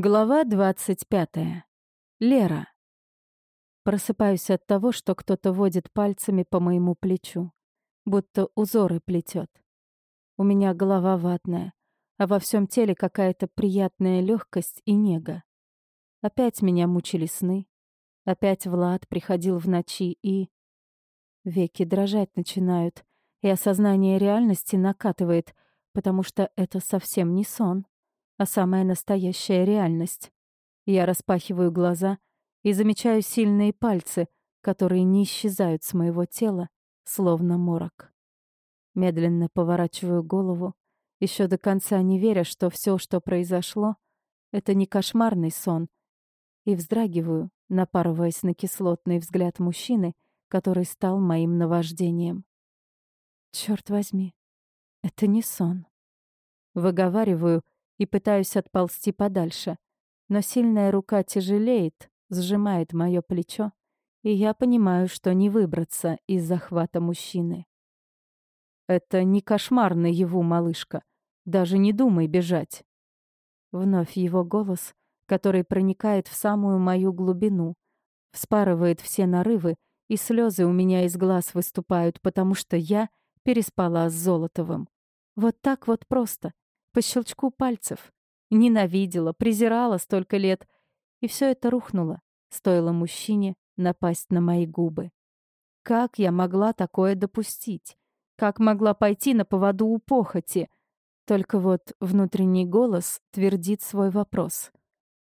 Глава 25. Лера. Просыпаюсь от того, что кто-то водит пальцами по моему плечу, будто узоры плетет. У меня голова ватная, а во всем теле какая-то приятная легкость и нега. Опять меня мучили сны. Опять Влад приходил в ночи и... Веки дрожать начинают, и осознание реальности накатывает, потому что это совсем не сон а самая настоящая реальность. Я распахиваю глаза и замечаю сильные пальцы, которые не исчезают с моего тела, словно морок. Медленно поворачиваю голову, еще до конца не веря, что все, что произошло, это не кошмарный сон, и вздрагиваю, напарываясь на кислотный взгляд мужчины, который стал моим наваждением. Черт возьми, это не сон. Выговариваю и пытаюсь отползти подальше. Но сильная рука тяжелеет, сжимает мое плечо, и я понимаю, что не выбраться из захвата мужчины. «Это не кошмар наяву, малышка. Даже не думай бежать». Вновь его голос, который проникает в самую мою глубину, вспарывает все нарывы, и слезы у меня из глаз выступают, потому что я переспала с Золотовым. Вот так вот просто, по щелчку пальцев. Ненавидела, презирала столько лет. И все это рухнуло, стоило мужчине напасть на мои губы. Как я могла такое допустить? Как могла пойти на поводу у похоти? Только вот внутренний голос твердит свой вопрос.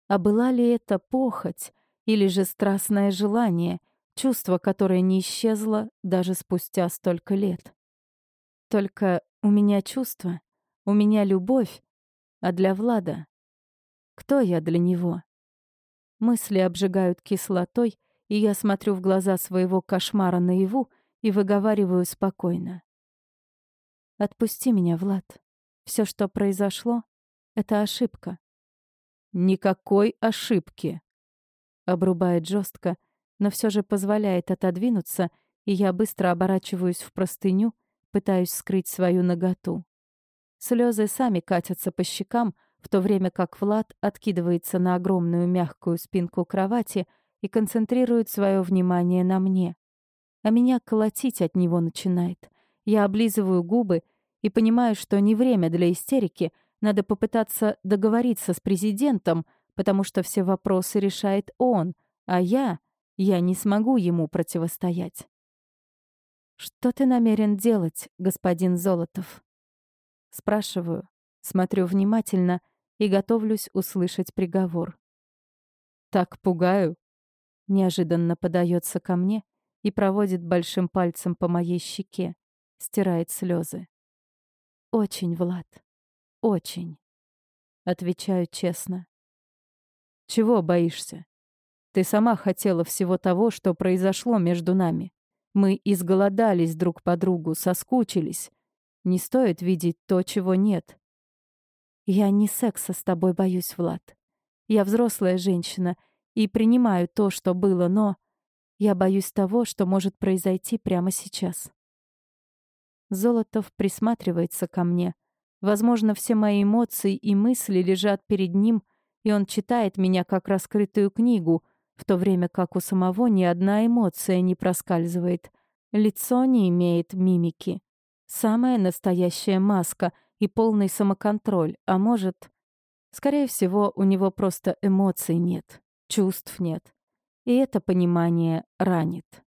А была ли это похоть или же страстное желание, чувство, которое не исчезло даже спустя столько лет? Только у меня чувство, у меня любовь, а для Влада... Кто я для него? Мысли обжигают кислотой, и я смотрю в глаза своего кошмара наяву и выговариваю спокойно. «Отпусти меня, Влад. Все, что произошло, — это ошибка». «Никакой ошибки», — обрубает жестко, но все же позволяет отодвинуться, и я быстро оборачиваюсь в простыню, пытаюсь скрыть свою наготу. Слезы сами катятся по щекам, в то время как Влад откидывается на огромную мягкую спинку кровати и концентрирует свое внимание на мне. А меня колотить от него начинает. Я облизываю губы и понимаю, что не время для истерики, надо попытаться договориться с президентом, потому что все вопросы решает он, а я, я не смогу ему противостоять. «Что ты намерен делать, господин Золотов?» Спрашиваю, смотрю внимательно и готовлюсь услышать приговор. «Так пугаю?» Неожиданно подается ко мне и проводит большим пальцем по моей щеке, стирает слезы. «Очень, Влад, очень», — отвечаю честно. «Чего боишься? Ты сама хотела всего того, что произошло между нами. Мы изголодались друг по другу, соскучились, не стоит видеть то, чего нет. Я не секса с тобой боюсь, Влад. Я взрослая женщина и принимаю то, что было, но я боюсь того, что может произойти прямо сейчас. Золотов присматривается ко мне. Возможно, все мои эмоции и мысли лежат перед ним, и он читает меня как раскрытую книгу, в то время как у самого ни одна эмоция не проскальзывает. Лицо не имеет мимики. Самая настоящая маска и полный самоконтроль, а может... Скорее всего, у него просто эмоций нет, чувств нет. И это понимание ранит.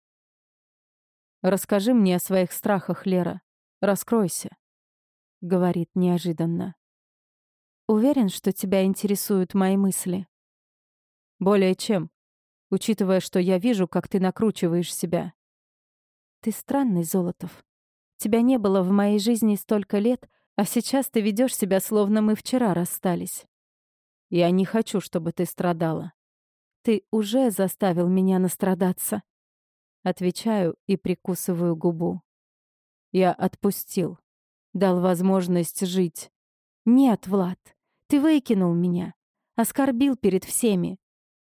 «Расскажи мне о своих страхах, Лера. Раскройся», — говорит неожиданно. «Уверен, что тебя интересуют мои мысли?» «Более чем, учитывая, что я вижу, как ты накручиваешь себя». «Ты странный, Золотов. Тебя не было в моей жизни столько лет, а сейчас ты ведешь себя, словно мы вчера расстались. Я не хочу, чтобы ты страдала. Ты уже заставил меня настрадаться. Отвечаю и прикусываю губу. Я отпустил. Дал возможность жить. Нет, Влад, ты выкинул меня. Оскорбил перед всеми.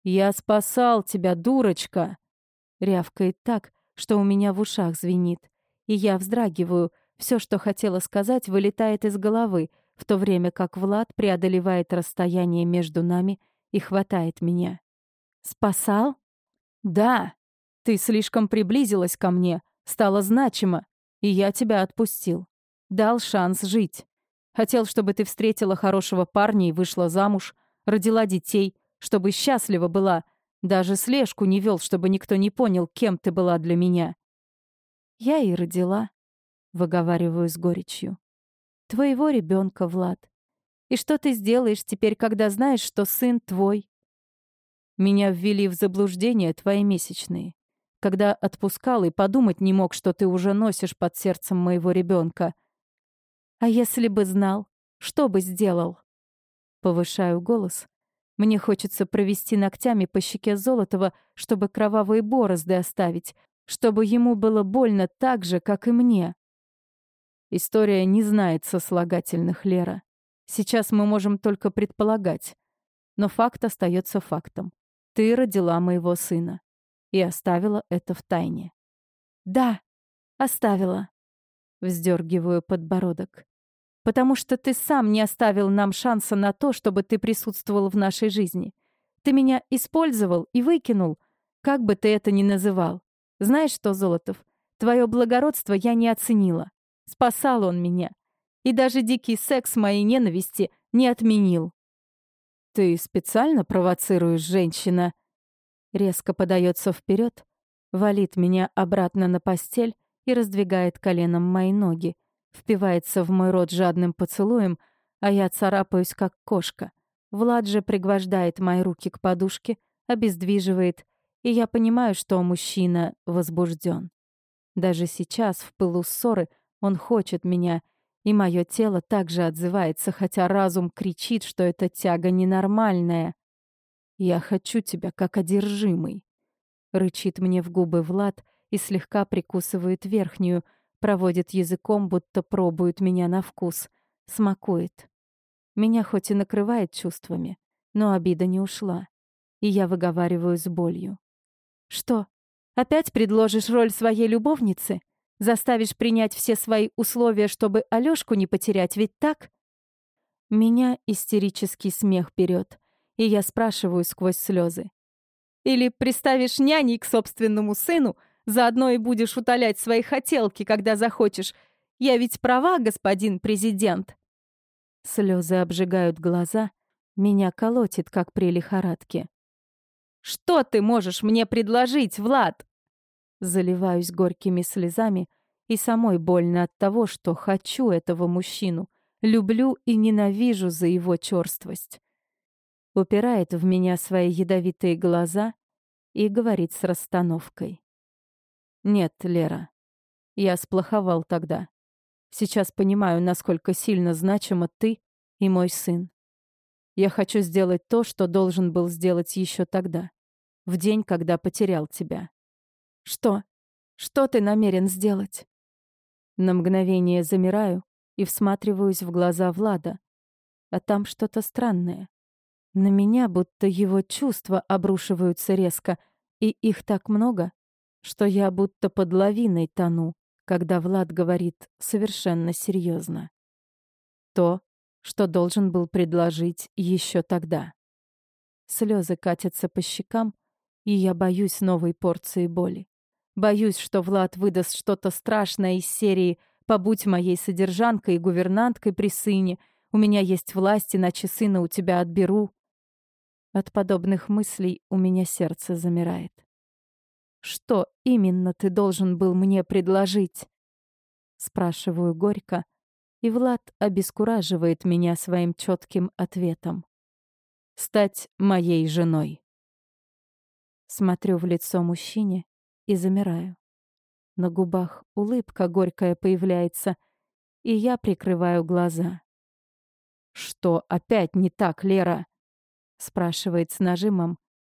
Я спасал тебя, дурочка. Рявкает так, что у меня в ушах звенит и я вздрагиваю. Все, что хотела сказать, вылетает из головы, в то время как Влад преодолевает расстояние между нами и хватает меня. «Спасал?» «Да. Ты слишком приблизилась ко мне, стала значима, и я тебя отпустил. Дал шанс жить. Хотел, чтобы ты встретила хорошего парня и вышла замуж, родила детей, чтобы счастлива была. Даже слежку не вел, чтобы никто не понял, кем ты была для меня». «Я и родила», — выговариваю с горечью твоего ребенка, Влад. И что ты сделаешь теперь, когда знаешь, что сын твой? Меня ввели в заблуждение твои месячные. Когда отпускал и подумать не мог, что ты уже носишь под сердцем моего ребенка. А если бы знал, что бы сделал? Повышаю голос. Мне хочется провести ногтями по щеке Золотова, чтобы кровавые борозды оставить, чтобы ему было больно так же, как и мне. История не знает сослагательных, Лера. Сейчас мы можем только предполагать. Но факт остается фактом. Ты родила моего сына. И оставила это в тайне. Да, оставила. Вздергиваю подбородок. Потому что ты сам не оставил нам шанса на то, чтобы ты присутствовал в нашей жизни. Ты меня использовал и выкинул, как бы ты это ни называл. Знаешь что, Золотов, твое благородство я не оценила. Спасал он меня. И даже дикий секс моей ненависти не отменил. «Ты специально провоцируешь, женщина?» Резко подается вперед, валит меня обратно на постель и раздвигает коленом мои ноги, впивается в мой рот жадным поцелуем, а я царапаюсь, как кошка. Влад же пригвождает мои руки к подушке, обездвиживает, и я понимаю, что мужчина возбужден. Даже сейчас, в пылу ссоры, он хочет меня, и мое тело также отзывается, хотя разум кричит, что эта тяга ненормальная. «Я хочу тебя, как одержимый», — рычит мне в губы Влад и слегка прикусывает верхнюю, проводит языком, будто пробует меня на вкус, смакует. Меня хоть и накрывает чувствами, но обида не ушла, и я выговариваю с болью. «Что, опять предложишь роль своей любовницы?» Заставишь принять все свои условия, чтобы Алёшку не потерять, ведь так? Меня истерический смех берет, и я спрашиваю сквозь слезы. Или приставишь няней к собственному сыну, заодно и будешь утолять свои хотелки, когда захочешь. Я ведь права, господин президент. Слезы обжигают глаза, меня колотит, как при лихорадке. «Что ты можешь мне предложить, Влад?» Заливаюсь горькими слезами, и самой больно от того, что хочу этого мужчину, люблю и ненавижу за его черствость. Упирает в меня свои ядовитые глаза и говорит с расстановкой. «Нет, Лера, я сплоховал тогда. Сейчас понимаю, насколько сильно значима ты и мой сын. Я хочу сделать то, что должен был сделать еще тогда, в день, когда потерял тебя. Что? Что ты намерен сделать? На мгновение замираю и всматриваюсь в глаза Влада. А там что-то странное. На меня будто его чувства обрушиваются резко, и их так много, что я будто под лавиной тону, когда Влад говорит совершенно серьезно. То, что должен был предложить еще тогда. Слезы катятся по щекам, и я боюсь новой порции боли. Боюсь, что Влад выдаст что-то страшное из серии «Побудь моей содержанкой и гувернанткой при сыне», «У меня есть власть, иначе сына у тебя отберу». От подобных мыслей у меня сердце замирает. «Что именно ты должен был мне предложить?» Спрашиваю горько, и Влад обескураживает меня своим четким ответом. «Стать моей женой». Смотрю в лицо мужчине, и замираю. На губах улыбка горькая появляется, и я прикрываю глаза. «Что опять не так, Лера?» — спрашивает с нажимом,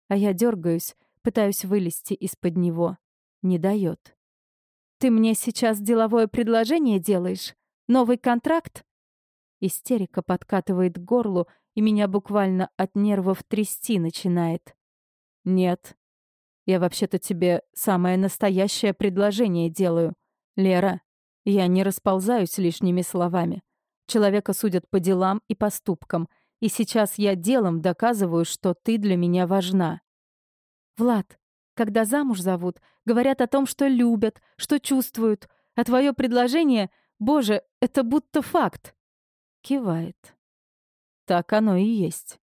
а я дергаюсь, пытаюсь вылезти из-под него. Не дает. «Ты мне сейчас деловое предложение делаешь? Новый контракт?» Истерика подкатывает к горлу, и меня буквально от нервов трясти начинает. «Нет, я вообще-то тебе самое настоящее предложение делаю. Лера, я не расползаюсь лишними словами. Человека судят по делам и поступкам, и сейчас я делом доказываю, что ты для меня важна. Влад, когда замуж зовут, говорят о том, что любят, что чувствуют, а твое предложение, боже, это будто факт. Кивает. Так оно и есть.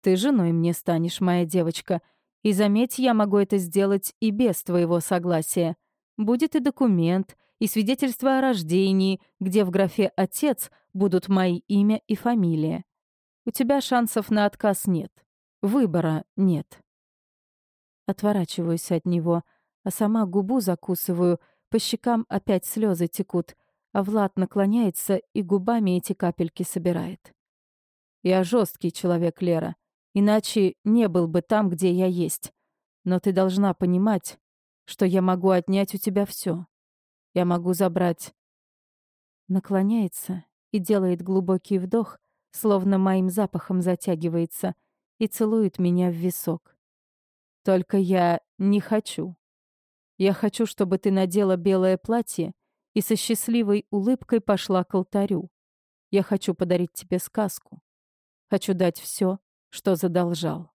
Ты женой мне станешь, моя девочка, и заметь, я могу это сделать и без твоего согласия. Будет и документ, и свидетельство о рождении, где в графе «отец» будут мои имя и фамилия. У тебя шансов на отказ нет. Выбора нет. Отворачиваюсь от него, а сама губу закусываю, по щекам опять слезы текут, Влад наклоняется и губами эти капельки собирает. Я жесткий человек, Лера, иначе не был бы там, где я есть. Но ты должна понимать, что я могу отнять у тебя все. Я могу забрать... Наклоняется и делает глубокий вдох, словно моим запахом затягивается, и целует меня в висок. Только я не хочу. Я хочу, чтобы ты надела белое платье и со счастливой улыбкой пошла к алтарю. Я хочу подарить тебе сказку. Хочу дать все, что задолжал.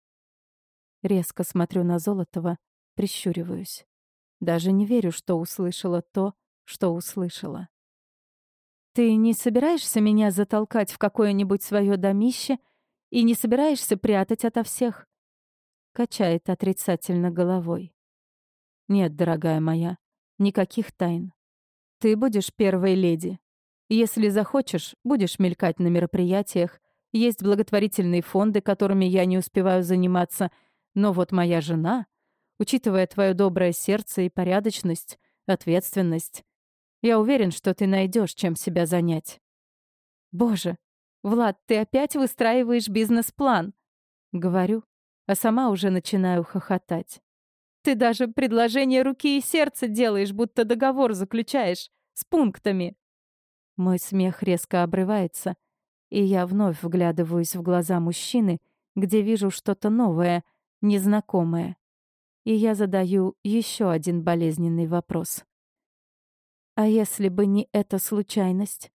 Резко смотрю на Золотого, прищуриваюсь. Даже не верю, что услышала то, что услышала. «Ты не собираешься меня затолкать в какое-нибудь свое домище и не собираешься прятать ото всех?» Качает отрицательно головой. «Нет, дорогая моя, никаких тайн. Ты будешь первой леди. Если захочешь, будешь мелькать на мероприятиях. Есть благотворительные фонды, которыми я не успеваю заниматься. Но вот моя жена, учитывая твое доброе сердце и порядочность, ответственность, я уверен, что ты найдешь, чем себя занять. Боже, Влад, ты опять выстраиваешь бизнес-план. Говорю, а сама уже начинаю хохотать. Ты даже предложение руки и сердца делаешь, будто договор заключаешь, с пунктами. Мой смех резко обрывается, и я вновь вглядываюсь в глаза мужчины, где вижу что-то новое, незнакомое. И я задаю еще один болезненный вопрос. А если бы не эта случайность?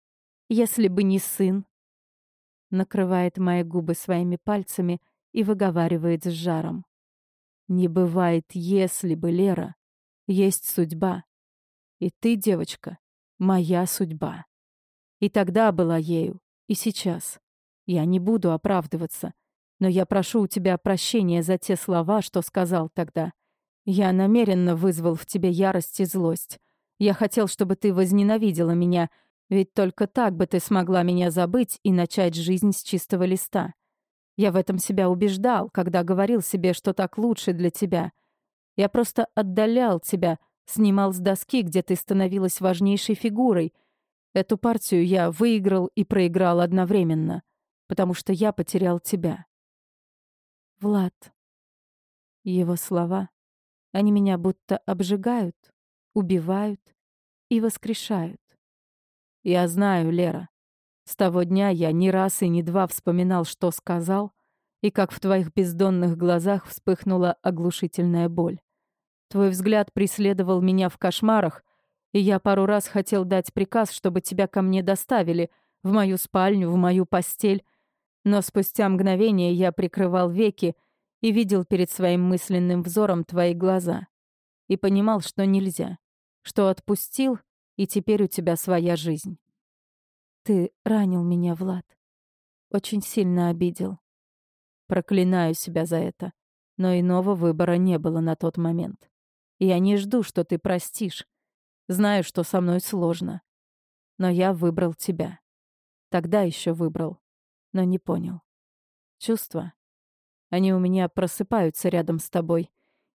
Если бы не сын? Накрывает мои губы своими пальцами и выговаривает с жаром. Не бывает «если бы, Лера». Есть судьба. И ты, девочка, моя судьба. И тогда была ею, и сейчас. Я не буду оправдываться, но я прошу у тебя прощения за те слова, что сказал тогда. Я намеренно вызвал в тебе ярость и злость. Я хотел, чтобы ты возненавидела меня, ведь только так бы ты смогла меня забыть и начать жизнь с чистого листа. Я в этом себя убеждал, когда говорил себе, что так лучше для тебя. Я просто отдалял тебя, снимал с доски, где ты становилась важнейшей фигурой. Эту партию я выиграл и проиграл одновременно, потому что я потерял тебя. Влад. Его слова, они меня будто обжигают, убивают и воскрешают. Я знаю, Лера. С того дня я ни раз и ни два вспоминал, что сказал, и как в твоих бездонных глазах вспыхнула оглушительная боль. Твой взгляд преследовал меня в кошмарах, и я пару раз хотел дать приказ, чтобы тебя ко мне доставили, в мою спальню, в мою постель, но спустя мгновение я прикрывал веки и видел перед своим мысленным взором твои глаза. И понимал, что нельзя что отпустил, и теперь у тебя своя жизнь. Ты ранил меня, Влад. Очень сильно обидел. Проклинаю себя за это. Но иного выбора не было на тот момент. Я не жду, что ты простишь. Знаю, что со мной сложно. Но я выбрал тебя. Тогда еще выбрал. Но не понял. Чувства. Они у меня просыпаются рядом с тобой.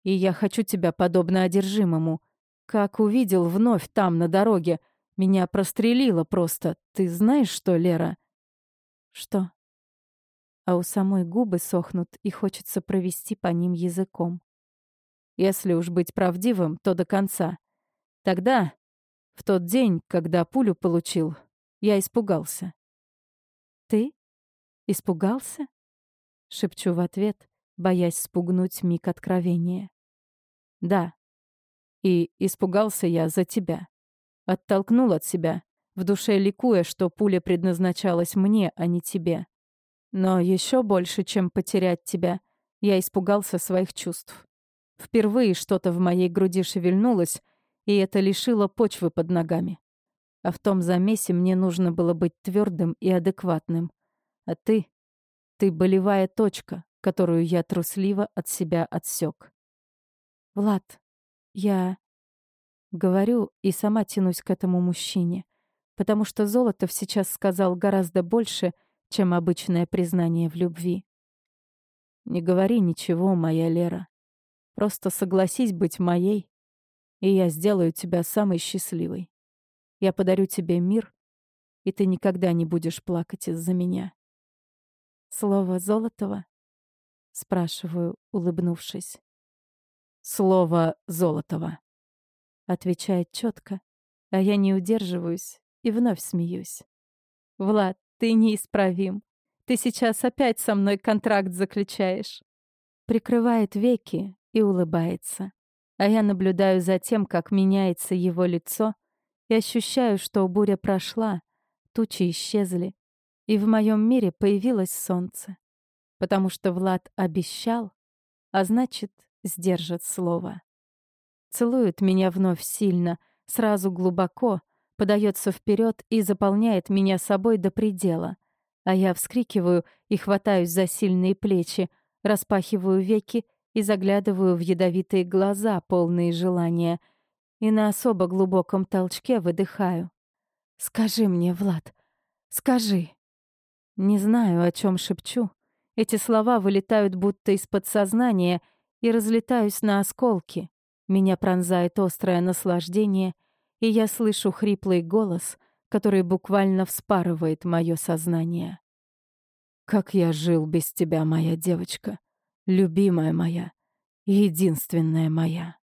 И я хочу тебя подобно одержимому, как увидел вновь там, на дороге, меня прострелило просто. Ты знаешь что, Лера? Что? А у самой губы сохнут, и хочется провести по ним языком. Если уж быть правдивым, то до конца. Тогда, в тот день, когда пулю получил, я испугался. «Ты? Испугался?» — шепчу в ответ, боясь спугнуть миг откровения. «Да», и испугался я за тебя. Оттолкнул от себя, в душе ликуя, что пуля предназначалась мне, а не тебе. Но еще больше, чем потерять тебя, я испугался своих чувств. Впервые что-то в моей груди шевельнулось, и это лишило почвы под ногами. А в том замесе мне нужно было быть твердым и адекватным. А ты... Ты болевая точка, которую я трусливо от себя отсек. Влад, я... Говорю и сама тянусь к этому мужчине, потому что Золотов сейчас сказал гораздо больше, чем обычное признание в любви. Не говори ничего, моя Лера. Просто согласись быть моей, и я сделаю тебя самой счастливой. Я подарю тебе мир, и ты никогда не будешь плакать из-за меня. Слово Золотова? Спрашиваю, улыбнувшись. Слово Золотова. Отвечает четко, а я не удерживаюсь и вновь смеюсь. Влад, ты неисправим. Ты сейчас опять со мной контракт заключаешь. Прикрывает веки и улыбается. А я наблюдаю за тем, как меняется его лицо, и ощущаю, что буря прошла, тучи исчезли, и в моем мире появилось солнце. Потому что Влад обещал, а значит, сдержит слово. Целует меня вновь сильно, сразу глубоко, подается вперед и заполняет меня собой до предела. А я вскрикиваю и хватаюсь за сильные плечи, распахиваю веки и заглядываю в ядовитые глаза, полные желания, и на особо глубоком толчке выдыхаю. «Скажи мне, Влад, скажи!» Не знаю, о чем шепчу. Эти слова вылетают будто из подсознания и разлетаюсь на осколки. Меня пронзает острое наслаждение, и я слышу хриплый голос, который буквально вспарывает мое сознание. «Как я жил без тебя, моя девочка, любимая моя, единственная моя!»